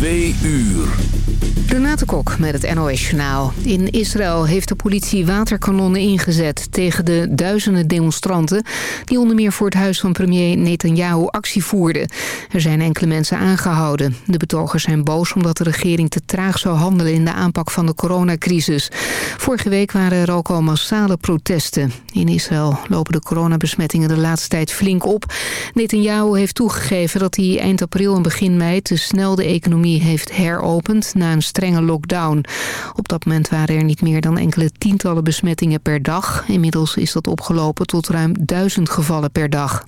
2 Uur. Renate Kok met het NOS Journaal. In Israël heeft de politie waterkanonnen ingezet tegen de duizenden demonstranten... die onder meer voor het huis van premier Netanyahu actie voerden. Er zijn enkele mensen aangehouden. De betogers zijn boos omdat de regering te traag zou handelen... in de aanpak van de coronacrisis. Vorige week waren er ook al massale protesten. In Israël lopen de coronabesmettingen de laatste tijd flink op. Netanyahu heeft toegegeven dat hij eind april en begin mei... te snel de economie heeft heropend na een strenge lockdown. Op dat moment waren er niet meer dan enkele tientallen besmettingen per dag. Inmiddels is dat opgelopen tot ruim duizend gevallen per dag.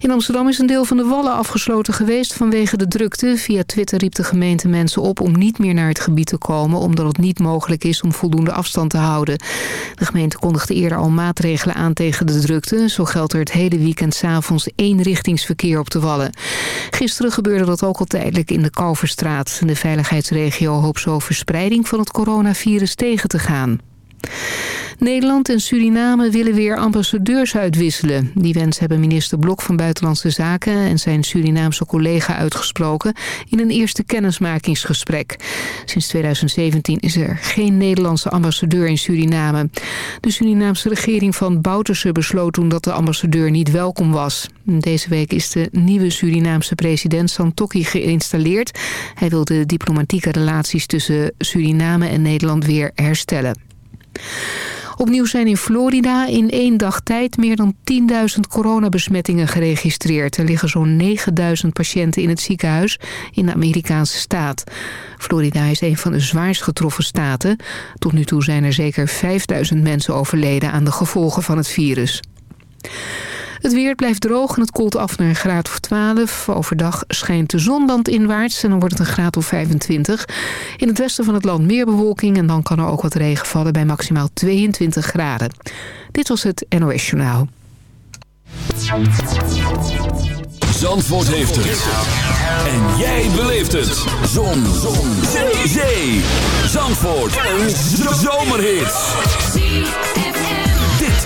In Amsterdam is een deel van de wallen afgesloten geweest vanwege de drukte. Via Twitter riep de gemeente mensen op om niet meer naar het gebied te komen... omdat het niet mogelijk is om voldoende afstand te houden. De gemeente kondigde eerder al maatregelen aan tegen de drukte. Zo geldt er het hele weekend s'avonds eenrichtingsverkeer op de wallen. Gisteren gebeurde dat ook al tijdelijk in de Kalverstraat. De veiligheidsregio hoopt zo verspreiding van het coronavirus tegen te gaan. Nederland en Suriname willen weer ambassadeurs uitwisselen. Die wens hebben minister Blok van Buitenlandse Zaken en zijn Surinaamse collega uitgesproken in een eerste kennismakingsgesprek. Sinds 2017 is er geen Nederlandse ambassadeur in Suriname. De Surinaamse regering van Bouterse besloot toen dat de ambassadeur niet welkom was. Deze week is de nieuwe Surinaamse president Santokki geïnstalleerd. Hij wil de diplomatieke relaties tussen Suriname en Nederland weer herstellen. Opnieuw zijn in Florida in één dag tijd meer dan 10.000 coronabesmettingen geregistreerd. Er liggen zo'n 9.000 patiënten in het ziekenhuis in de Amerikaanse staat. Florida is een van de zwaarst getroffen staten. Tot nu toe zijn er zeker 5.000 mensen overleden aan de gevolgen van het virus. Het weer blijft droog en het koelt af naar een graad of 12. Overdag schijnt de zon landinwaarts en dan wordt het een graad of 25. In het westen van het land meer bewolking en dan kan er ook wat regen vallen bij maximaal 22 graden. Dit was het NOS Journaal. Zandvoort heeft het. En jij beleeft het. Zon. zon. Zee. Zee. Zandvoort. Een zomerhit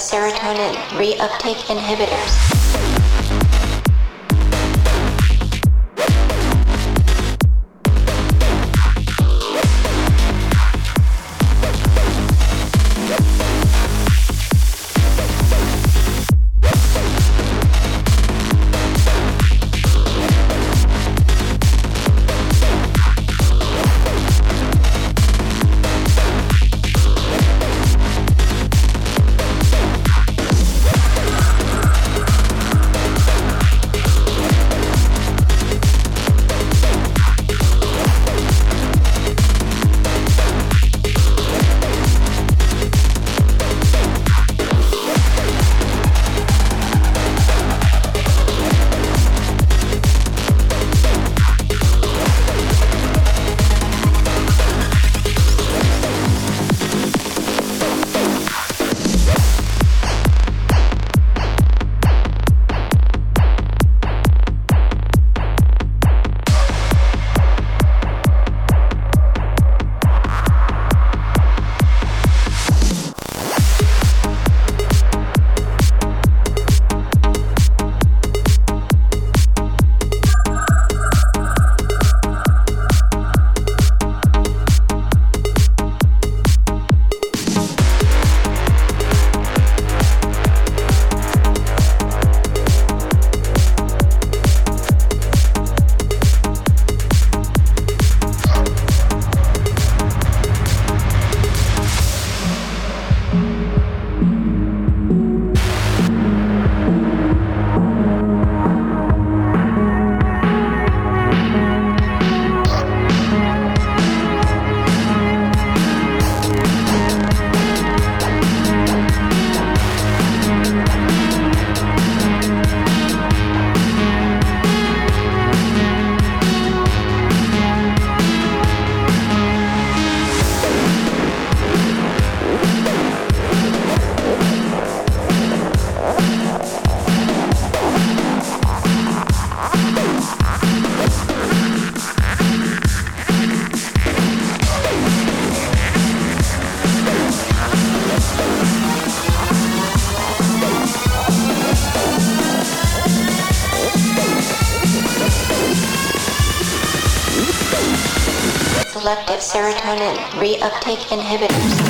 Serotonin reuptake inhibitors. Reuptake inhibitors.